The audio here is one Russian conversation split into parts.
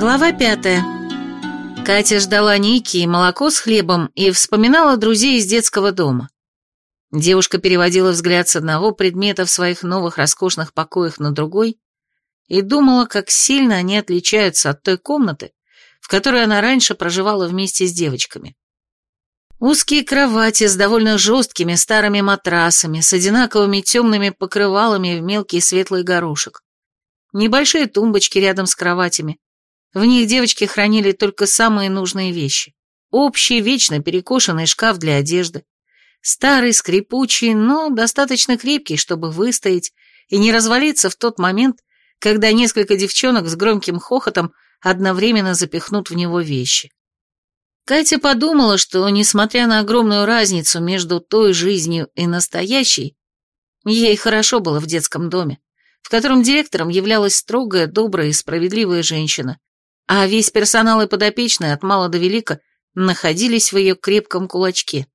Глава пятая. Катя ждала Ники и молоко с хлебом и вспоминала друзей из детского дома. Девушка переводила взгляд с одного предмета в своих новых роскошных покоях на другой и думала, как сильно они отличаются от той комнаты, в которой она раньше проживала вместе с девочками. Узкие кровати с довольно жесткими старыми матрасами, с одинаковыми темными покрывалами в мелкий светлый горошек. Небольшие тумбочки рядом с кроватями. В них девочки хранили только самые нужные вещи. Общий, вечно перекошенный шкаф для одежды. Старый, скрипучий, но достаточно крепкий, чтобы выстоять и не развалиться в тот момент, когда несколько девчонок с громким хохотом одновременно запихнут в него вещи. Катя подумала, что, несмотря на огромную разницу между той жизнью и настоящей, ей хорошо было в детском доме, в котором директором являлась строгая, добрая и справедливая женщина, а весь персонал и подопечные от мала до велика находились в ее крепком кулачке.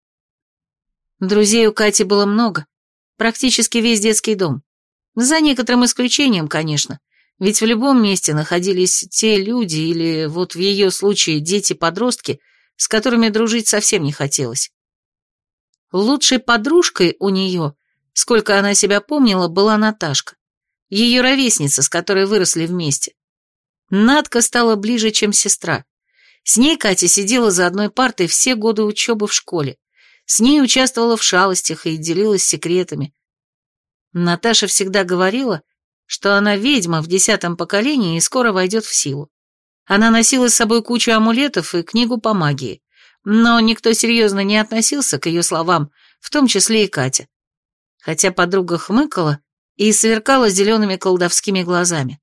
Друзей у Кати было много, практически весь детский дом. За некоторым исключением, конечно, ведь в любом месте находились те люди или, вот в ее случае, дети-подростки – с которыми дружить совсем не хотелось. Лучшей подружкой у нее, сколько она себя помнила, была Наташка, ее ровесница, с которой выросли вместе. Надка стала ближе, чем сестра. С ней Катя сидела за одной партой все годы учебы в школе. С ней участвовала в шалостях и делилась секретами. Наташа всегда говорила, что она ведьма в десятом поколении и скоро войдет в силу. Она носила с собой кучу амулетов и книгу по магии, но никто серьезно не относился к ее словам, в том числе и Катя. Хотя подруга хмыкала и сверкала зелеными колдовскими глазами.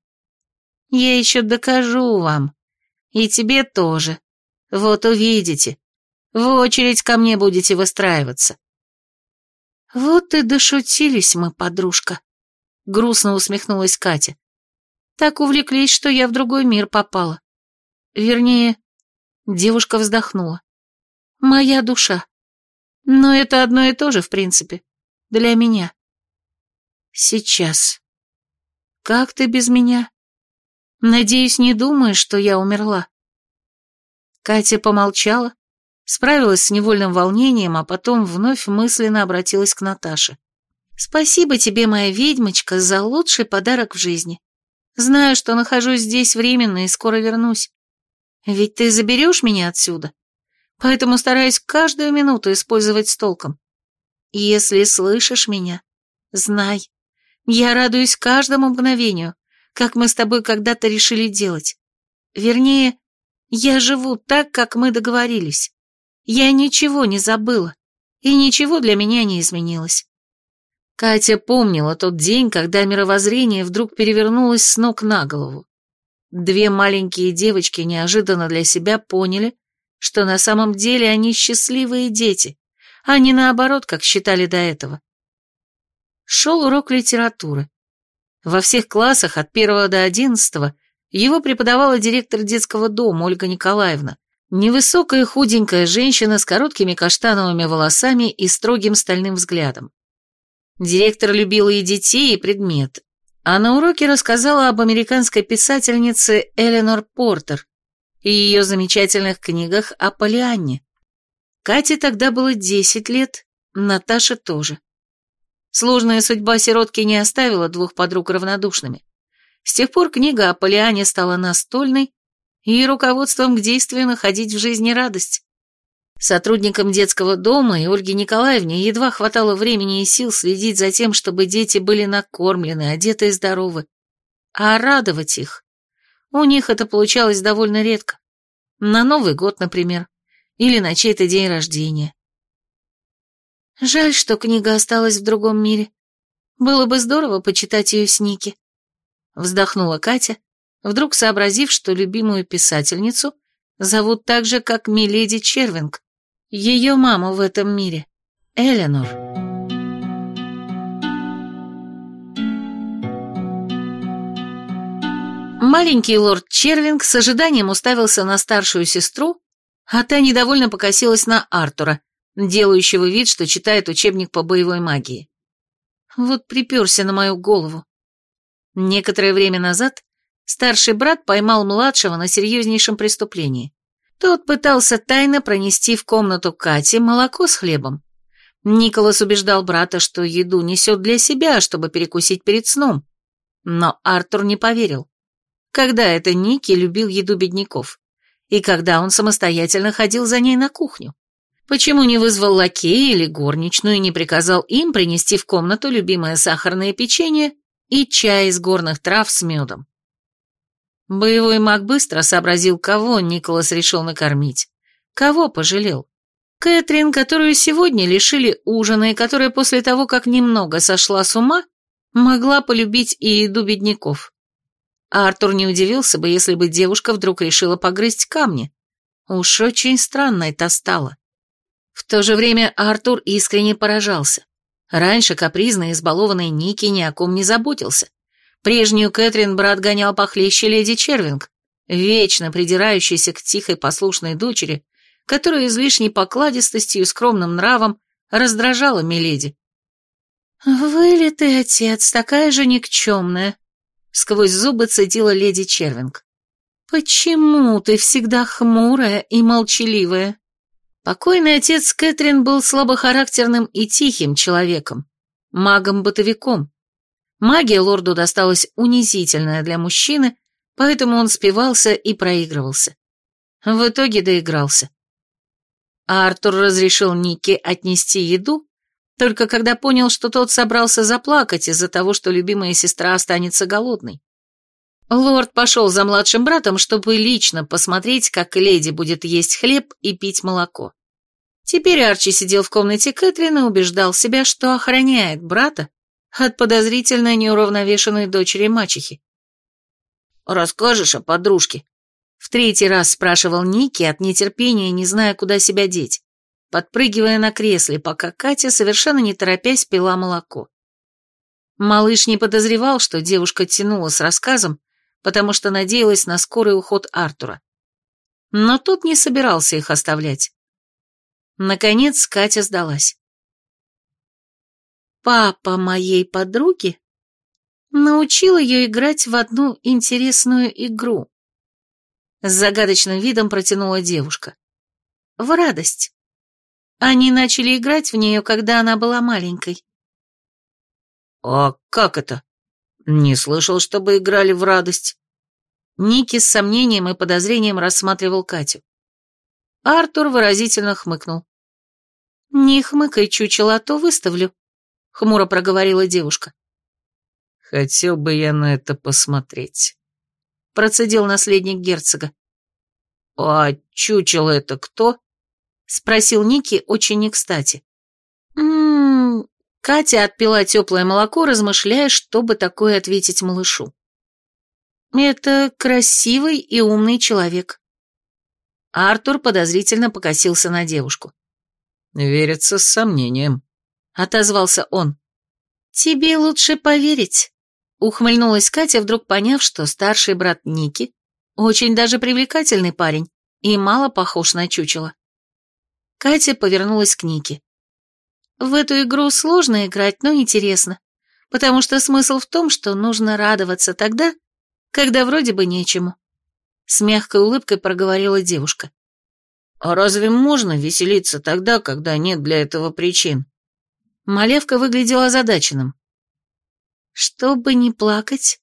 «Я еще докажу вам. И тебе тоже. Вот увидите. В очередь ко мне будете выстраиваться». «Вот и дошутились мы, подружка», — грустно усмехнулась Катя. «Так увлеклись, что я в другой мир попала. Вернее, девушка вздохнула. Моя душа. Но это одно и то же, в принципе. Для меня. Сейчас. Как ты без меня? Надеюсь, не думаешь, что я умерла? Катя помолчала, справилась с невольным волнением, а потом вновь мысленно обратилась к Наташе. «Спасибо тебе, моя ведьмочка, за лучший подарок в жизни. Знаю, что нахожусь здесь временно и скоро вернусь. Ведь ты заберешь меня отсюда, поэтому стараюсь каждую минуту использовать с толком. Если слышишь меня, знай, я радуюсь каждому мгновению, как мы с тобой когда-то решили делать. Вернее, я живу так, как мы договорились. Я ничего не забыла, и ничего для меня не изменилось. Катя помнила тот день, когда мировоззрение вдруг перевернулось с ног на голову. Две маленькие девочки неожиданно для себя поняли, что на самом деле они счастливые дети, а не наоборот, как считали до этого. Шел урок литературы. Во всех классах от первого до одиннадцатого его преподавала директор детского дома Ольга Николаевна, невысокая худенькая женщина с короткими каштановыми волосами и строгим стальным взглядом. Директор любила и детей, и предмет, а на уроке рассказала об американской писательнице Эленор Портер и ее замечательных книгах о Полианне. Кате тогда было 10 лет, Наташе тоже. Сложная судьба сиротки не оставила двух подруг равнодушными. С тех пор книга о Полиане стала настольной и руководством к действию находить в жизни радость. Сотрудникам детского дома и Ольге Николаевне едва хватало времени и сил следить за тем, чтобы дети были накормлены, одеты и здоровы. А радовать их? У них это получалось довольно редко. На Новый год, например, или на чей-то день рождения. Жаль, что книга осталась в другом мире. Было бы здорово почитать ее с Ники. Вздохнула Катя, вдруг сообразив, что любимую писательницу зовут так же, как Миледи Червинг, ее маму в этом мире, Эленор. Маленький лорд Червинг с ожиданием уставился на старшую сестру, а та недовольно покосилась на Артура, делающего вид, что читает учебник по боевой магии. Вот приперся на мою голову. Некоторое время назад Старший брат поймал младшего на серьезнейшем преступлении. Тот пытался тайно пронести в комнату Кати молоко с хлебом. Николас убеждал брата, что еду несет для себя, чтобы перекусить перед сном. Но Артур не поверил. Когда это Ники любил еду бедняков? И когда он самостоятельно ходил за ней на кухню? Почему не вызвал лакея или горничную и не приказал им принести в комнату любимое сахарное печенье и чай из горных трав с медом? Боевой маг быстро сообразил, кого Николас решил накормить, кого пожалел. Кэтрин, которую сегодня лишили ужина и которая после того, как немного сошла с ума, могла полюбить и еду бедняков. А Артур не удивился бы, если бы девушка вдруг решила погрызть камни. Уж очень странно это стало. В то же время Артур искренне поражался. Раньше капризный избалованный Ники ни о ком не заботился. Прежнюю Кэтрин брат гонял похлеще леди Червинг, вечно придирающейся к тихой послушной дочери, которая излишней покладистостью и скромным нравом раздражала Миледи. «Вылитый отец, такая же никчемная», — сквозь зубы цедила леди Червинг. «Почему ты всегда хмурая и молчаливая?» Покойный отец Кэтрин был слабохарактерным и тихим человеком, магом-бытовиком, Магия лорду досталась унизительная для мужчины, поэтому он спивался и проигрывался. В итоге доигрался. А Артур разрешил Нике отнести еду, только когда понял, что тот собрался заплакать из-за того, что любимая сестра останется голодной. Лорд пошел за младшим братом, чтобы лично посмотреть, как леди будет есть хлеб и пить молоко. Теперь Арчи сидел в комнате Кэтрин и убеждал себя, что охраняет брата, от подозрительно неуравновешенной дочери мачехи. «Расскажешь о подружке?» В третий раз спрашивал Ники от нетерпения, не зная, куда себя деть, подпрыгивая на кресле, пока Катя, совершенно не торопясь, пила молоко. Малыш не подозревал, что девушка тянула с рассказом, потому что надеялась на скорый уход Артура. Но тот не собирался их оставлять. Наконец Катя сдалась. Папа моей подруги научил ее играть в одну интересную игру. С загадочным видом протянула девушка. В радость. Они начали играть в нее, когда она была маленькой. «А как это? Не слышал, чтобы играли в радость». Ники с сомнением и подозрением рассматривал Катю. Артур выразительно хмыкнул. «Не хмыкай, чучело, а то выставлю», — хмуро проговорила девушка. «Хотел бы я на это посмотреть», — процедил наследник герцога. «А чучело это кто?» — спросил Ники очень не кстати. Катя отпила теплое молоко, размышляя, что бы такое ответить малышу. «Это красивый и умный человек». Артур подозрительно покосился на девушку. «Верится с сомнением», — отозвался он. «Тебе лучше поверить», — ухмыльнулась Катя, вдруг поняв, что старший брат Ники очень даже привлекательный парень и мало похож на чучело. Катя повернулась к Нике. «В эту игру сложно играть, но интересно, потому что смысл в том, что нужно радоваться тогда, когда вроде бы нечему», — с мягкой улыбкой проговорила девушка. «А разве можно веселиться тогда, когда нет для этого причин?» Малевка выглядела озадаченным. «Чтобы не плакать,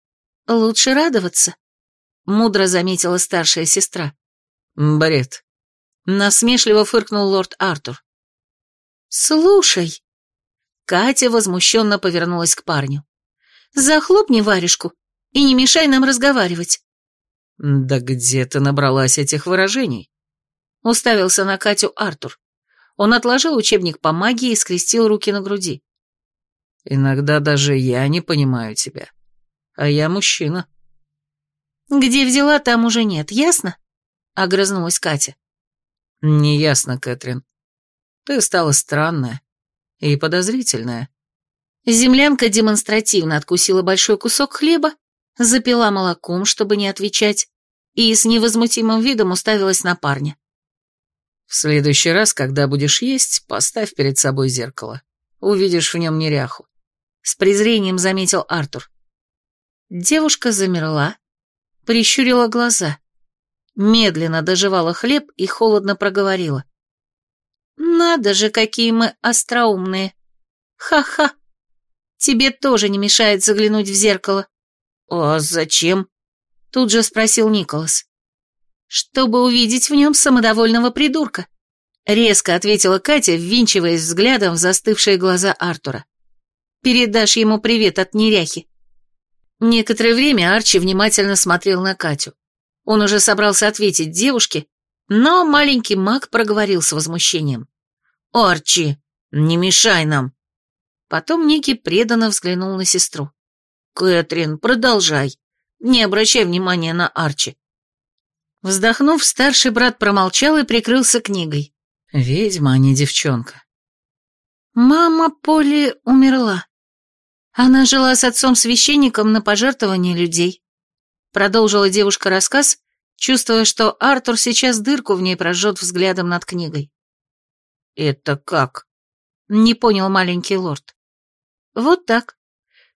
лучше радоваться», — мудро заметила старшая сестра. «Бред», — насмешливо фыркнул лорд Артур. «Слушай», — Катя возмущенно повернулась к парню, «захлопни варежку и не мешай нам разговаривать». «Да где ты набралась этих выражений?» — уставился на Катю Артур. Он отложил учебник по магии и скрестил руки на груди. «Иногда даже я не понимаю тебя. А я мужчина». «Где взяла, там уже нет, ясно?» — огрызнулась Катя. «Не ясно, Кэтрин. Ты стала странная и подозрительная». Землянка демонстративно откусила большой кусок хлеба, запила молоком, чтобы не отвечать, и с невозмутимым видом уставилась на парня. В следующий раз, когда будешь есть, поставь перед собой зеркало. Увидишь в нем неряху. С презрением заметил Артур. Девушка замерла, прищурила глаза, медленно доживала хлеб и холодно проговорила. «Надо же, какие мы остроумные! Ха-ха! Тебе тоже не мешает заглянуть в зеркало». «А зачем?» Тут же спросил Николас. «Чтобы увидеть в нем самодовольного придурка», резко ответила Катя, ввинчиваясь взглядом в застывшие глаза Артура. «Передашь ему привет от неряхи». Некоторое время Арчи внимательно смотрел на Катю. Он уже собрался ответить девушке, но маленький маг проговорил с возмущением. «Арчи, не мешай нам!» Потом Ники преданно взглянул на сестру. «Кэтрин, продолжай. Не обращай внимания на Арчи». Вздохнув, старший брат промолчал и прикрылся книгой. «Ведьма, а не девчонка». «Мама Поли умерла. Она жила с отцом-священником на пожертвование людей». Продолжила девушка рассказ, чувствуя, что Артур сейчас дырку в ней прожжет взглядом над книгой. «Это как?» — не понял маленький лорд. «Вот так.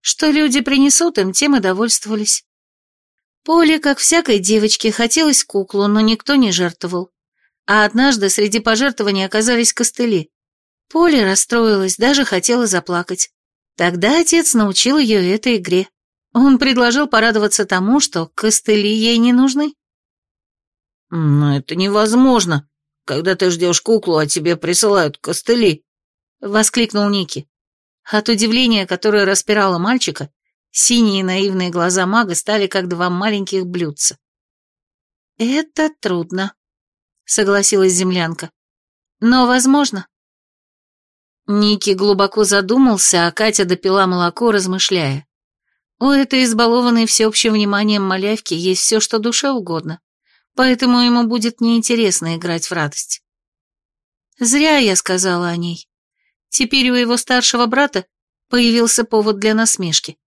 Что люди принесут им, тем и довольствовались. Поле, как всякой девочке, хотелось куклу, но никто не жертвовал. А однажды среди пожертвований оказались костыли. Поле расстроилась, даже хотела заплакать. Тогда отец научил ее этой игре. Он предложил порадоваться тому, что костыли ей не нужны. «Но это невозможно, когда ты ждешь куклу, а тебе присылают костыли», — воскликнул Ники. От удивления, которое распирало мальчика, синие наивные глаза мага стали как два маленьких блюдца. «Это трудно», — согласилась землянка. «Но возможно». Ники глубоко задумался, а Катя допила молоко, размышляя. У этой избалованной всеобщим вниманием малявки есть все, что душе угодно поэтому ему будет неинтересно играть в радость. Зря я сказала о ней. Теперь у его старшего брата появился повод для насмешки.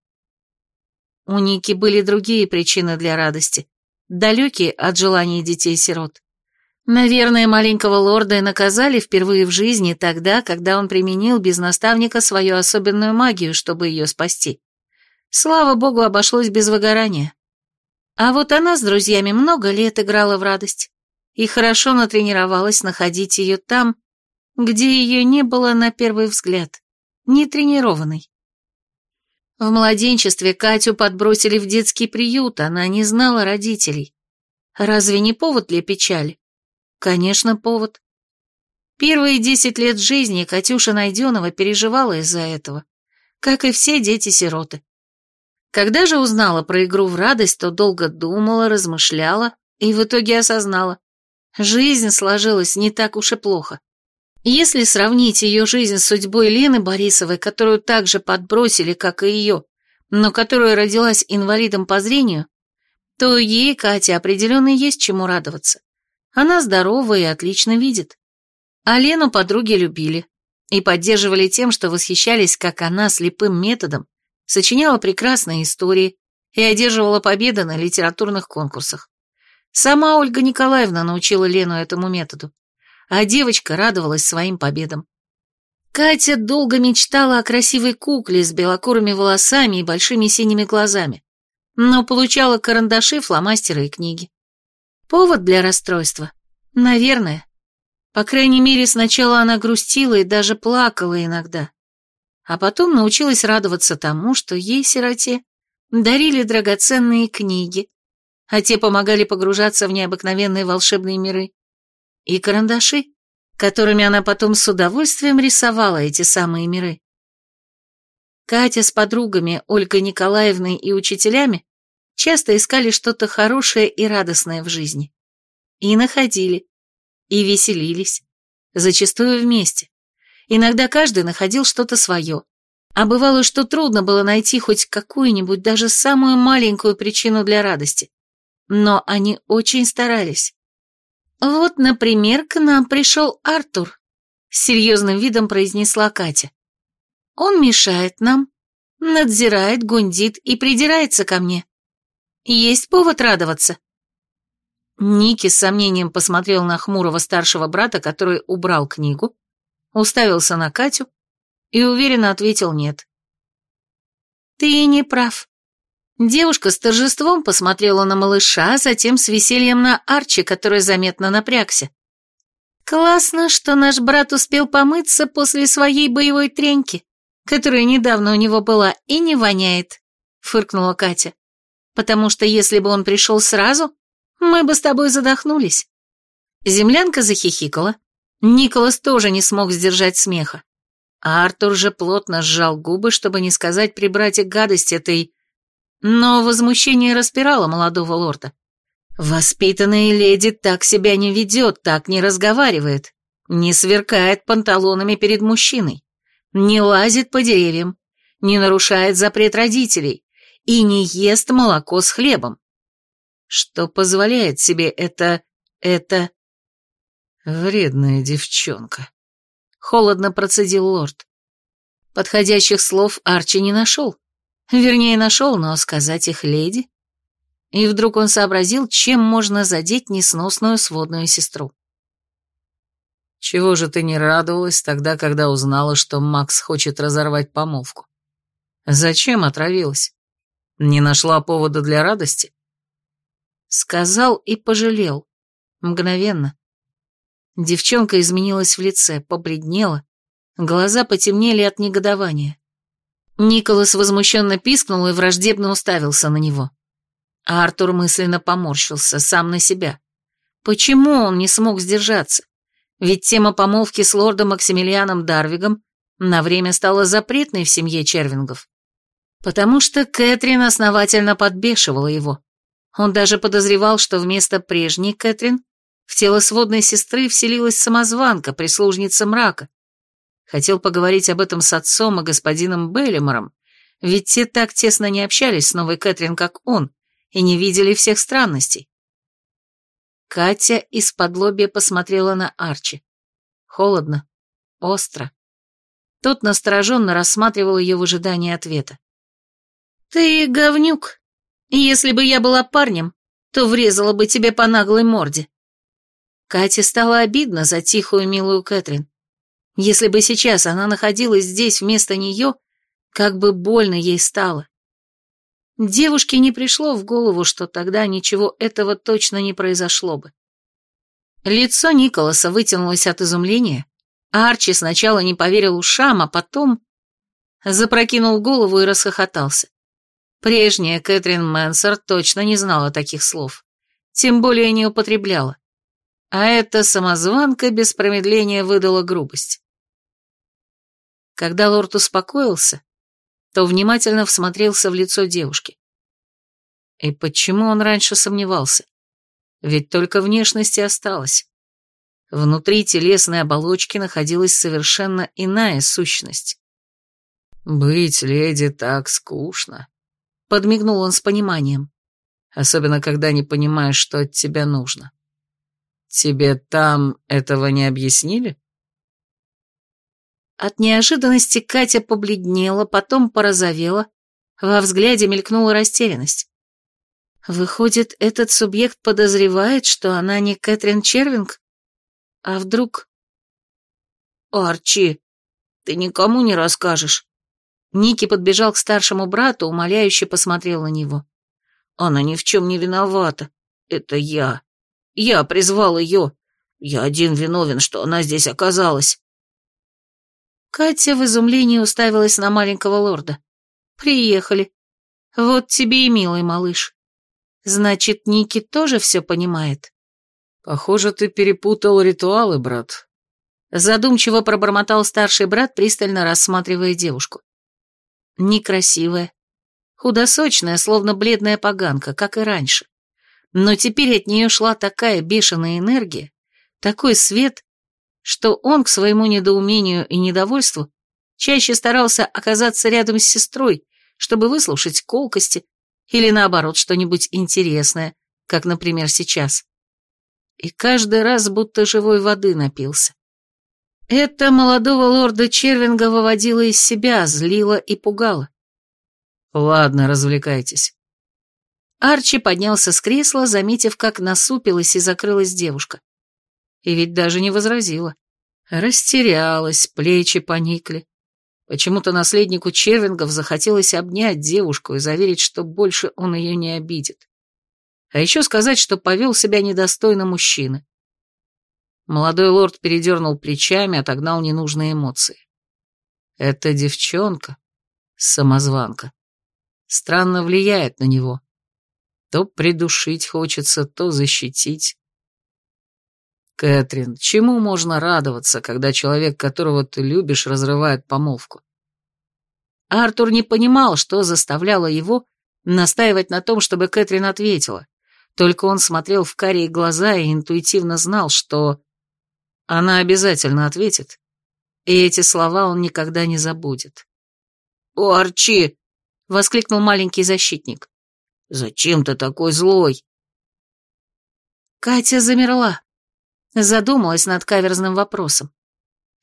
У Ники были другие причины для радости, далекие от желаний детей-сирот. Наверное, маленького лорда наказали впервые в жизни тогда, когда он применил без наставника свою особенную магию, чтобы ее спасти. Слава богу, обошлось без выгорания. А вот она с друзьями много лет играла в радость и хорошо натренировалась находить ее там, где ее не было на первый взгляд, не тренированной. В младенчестве Катю подбросили в детский приют, она не знала родителей. Разве не повод для печали? Конечно, повод. Первые десять лет жизни Катюша Найденова переживала из-за этого, как и все дети-сироты. Когда же узнала про игру в радость, то долго думала, размышляла и в итоге осознала. Жизнь сложилась не так уж и плохо. Если сравнить ее жизнь с судьбой Лены Борисовой, которую также подбросили, как и ее, но которая родилась инвалидом по зрению, то ей, Кате, определенно есть чему радоваться. Она здорова и отлично видит. А Лену подруги любили и поддерживали тем, что восхищались, как она слепым методом сочиняла прекрасные истории и одерживала победы на литературных конкурсах. Сама Ольга Николаевна научила Лену этому методу, а девочка радовалась своим победам. Катя долго мечтала о красивой кукле с белокурыми волосами и большими синими глазами, но получала карандаши, фломастеры и книги. Повод для расстройства? Наверное. По крайней мере, сначала она грустила и даже плакала иногда а потом научилась радоваться тому, что ей, сироте, дарили драгоценные книги, а те помогали погружаться в необыкновенные волшебные миры, и карандаши, которыми она потом с удовольствием рисовала эти самые миры. Катя с подругами, Ольгой Николаевной и учителями часто искали что-то хорошее и радостное в жизни. И находили, и веселились, зачастую вместе. Иногда каждый находил что-то свое. А бывало, что трудно было найти хоть какую-нибудь, даже самую маленькую причину для радости. Но они очень старались. «Вот, например, к нам пришел Артур», — с серьезным видом произнесла Катя. «Он мешает нам, надзирает, гундит и придирается ко мне. Есть повод радоваться». Ники с сомнением посмотрел на хмурого старшего брата, который убрал книгу, уставился на Катю и уверенно ответил «нет». «Ты не прав. Девушка с торжеством посмотрела на малыша, а затем с весельем на Арчи, который заметно напрягся. «Классно, что наш брат успел помыться после своей боевой треньки, которая недавно у него была, и не воняет», — фыркнула Катя. «Потому что если бы он пришел сразу, мы бы с тобой задохнулись». Землянка захихикала. Николас тоже не смог сдержать смеха. А Артур же плотно сжал губы, чтобы не сказать при брате гадость этой... Но возмущение распирало молодого лорда. Воспитанная леди так себя не ведет, так не разговаривает, не сверкает панталонами перед мужчиной, не лазит по деревьям, не нарушает запрет родителей и не ест молоко с хлебом. Что позволяет себе это... это... Вредная девчонка. Холодно процедил лорд. Подходящих слов Арчи не нашел. Вернее, нашел, но сказать их леди... И вдруг он сообразил, чем можно задеть несносную сводную сестру. «Чего же ты не радовалась тогда, когда узнала, что Макс хочет разорвать помолвку? Зачем отравилась? Не нашла повода для радости?» Сказал и пожалел. Мгновенно. Девчонка изменилась в лице, побледнела, глаза потемнели от негодования. Николас возмущенно пискнул и враждебно уставился на него. А Артур мысленно поморщился, сам на себя. Почему он не смог сдержаться? Ведь тема помолвки с лордом Максимилианом Дарвигом на время стала запретной в семье Червингов. Потому что Кэтрин основательно подбешивала его. Он даже подозревал, что вместо прежней Кэтрин в тело сводной сестры вселилась самозванка, прислужница мрака. Хотел поговорить об этом с отцом и господином Беллимором, ведь те так тесно не общались с новой Кэтрин, как он, и не видели всех странностей. Катя из-под лобья посмотрела на Арчи. Холодно, остро. Тот настороженно рассматривал ее в ожидании ответа. «Ты говнюк. Если бы я была парнем, то врезала бы тебе по наглой морде». Кате стало обидно за тихую милую Кэтрин. Если бы сейчас она находилась здесь вместо нее, как бы больно ей стало. Девушке не пришло в голову, что тогда ничего этого точно не произошло бы. Лицо Николаса вытянулось от изумления, Арчи сначала не поверил ушам, а потом запрокинул голову и расхохотался. Прежняя Кэтрин Мэнсер точно не знала таких слов, тем более не употребляла. А эта самозванка без промедления выдала грубость. Когда лорд успокоился, то внимательно всмотрелся в лицо девушки. И почему он раньше сомневался? Ведь только внешность и осталась. Внутри телесной оболочки находилась совершенно иная сущность. «Быть леди так скучно», — подмигнул он с пониманием. «Особенно, когда не понимаешь, что от тебя нужно. Тебе там этого не объяснили?» От неожиданности Катя побледнела, потом порозовела, во взгляде мелькнула растерянность. Выходит, этот субъект подозревает, что она не Кэтрин Червинг? А вдруг... «Арчи, ты никому не расскажешь?» Ники подбежал к старшему брату, умоляюще посмотрел на него. «Она ни в чем не виновата. Это я. Я призвал ее. Я один виновен, что она здесь оказалась». Катя в изумлении уставилась на маленького лорда. «Приехали. Вот тебе и милый малыш. Значит, Ники тоже все понимает?» «Похоже, ты перепутал ритуалы, брат». Задумчиво пробормотал старший брат, пристально рассматривая девушку. Некрасивая, худосочная, словно бледная поганка, как и раньше. Но теперь от нее шла такая бешеная энергия, такой свет, что он, к своему недоумению и недовольству, чаще старался оказаться рядом с сестрой, чтобы выслушать колкости или, наоборот, что-нибудь интересное, как, например, сейчас. И каждый раз будто живой воды напился. Это молодого лорда Червинга выводило из себя, злило и пугало. «Ладно, развлекайтесь». Арчи поднялся с кресла, заметив, как насупилась и закрылась девушка. И ведь даже не возразила. Растерялась, плечи поникли. Почему-то наследнику Червингов захотелось обнять девушку и заверить, что больше он ее не обидит. А еще сказать, что повел себя недостойно мужчины. Молодой лорд передернул плечами, отогнал ненужные эмоции. Эта девчонка, самозванка, странно влияет на него. То придушить хочется, то защитить. Кэтрин, чему можно радоваться, когда человек, которого ты любишь, разрывает помолвку? Артур не понимал, что заставляло его настаивать на том, чтобы Кэтрин ответила. Только он смотрел в карие глаза и интуитивно знал, что она обязательно ответит, и эти слова он никогда не забудет. «О, Арчи!» — воскликнул маленький защитник. «Зачем ты такой злой?» Катя замерла задумалась над каверзным вопросом.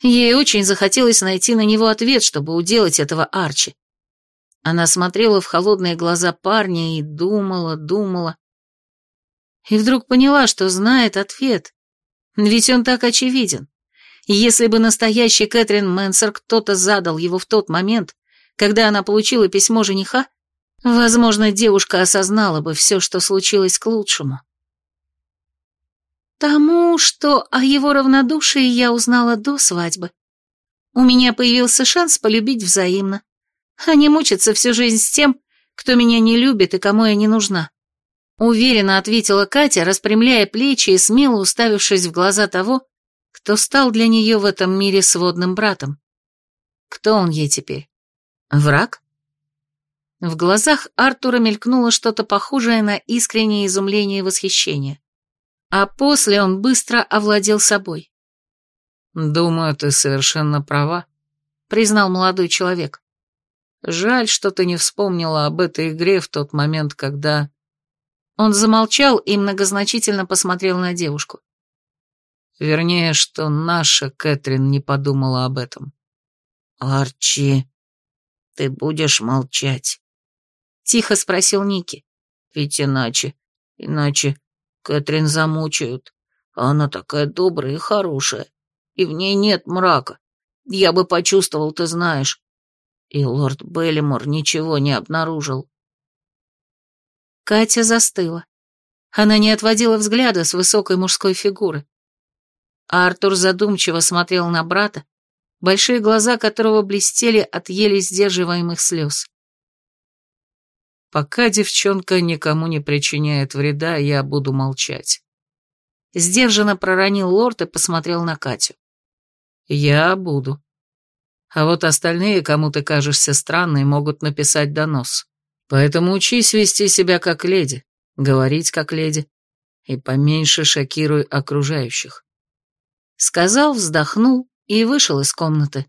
Ей очень захотелось найти на него ответ, чтобы уделать этого Арчи. Она смотрела в холодные глаза парня и думала, думала. И вдруг поняла, что знает ответ. Ведь он так очевиден. Если бы настоящий Кэтрин Мэнсер кто-то задал его в тот момент, когда она получила письмо жениха, возможно, девушка осознала бы все, что случилось к лучшему. Тому, что о его равнодушии я узнала до свадьбы. У меня появился шанс полюбить взаимно, а не мучиться всю жизнь с тем, кто меня не любит и кому я не нужна. Уверенно ответила Катя, распрямляя плечи и смело уставившись в глаза того, кто стал для нее в этом мире сводным братом. Кто он ей теперь? Враг? В глазах Артура мелькнуло что-то похожее на искреннее изумление и восхищение а после он быстро овладел собой. «Думаю, ты совершенно права», — признал молодой человек. «Жаль, что ты не вспомнила об этой игре в тот момент, когда...» Он замолчал и многозначительно посмотрел на девушку. Вернее, что наша Кэтрин не подумала об этом. «Арчи, ты будешь молчать?» — тихо спросил Ники. «Ведь иначе, иначе Кэтрин замучают. Она такая добрая и хорошая, и в ней нет мрака. Я бы почувствовал, ты знаешь. И лорд Беллимор ничего не обнаружил. Катя застыла. Она не отводила взгляда с высокой мужской фигуры. Артур задумчиво смотрел на брата, большие глаза которого блестели от еле сдерживаемых слез. Пока девчонка никому не причиняет вреда, я буду молчать. Сдержанно проронил лорд и посмотрел на Катю. Я буду. А вот остальные, кому ты кажешься странной, могут написать донос. Поэтому учись вести себя как леди, говорить как леди, и поменьше шокируй окружающих. Сказал, вздохнул и вышел из комнаты.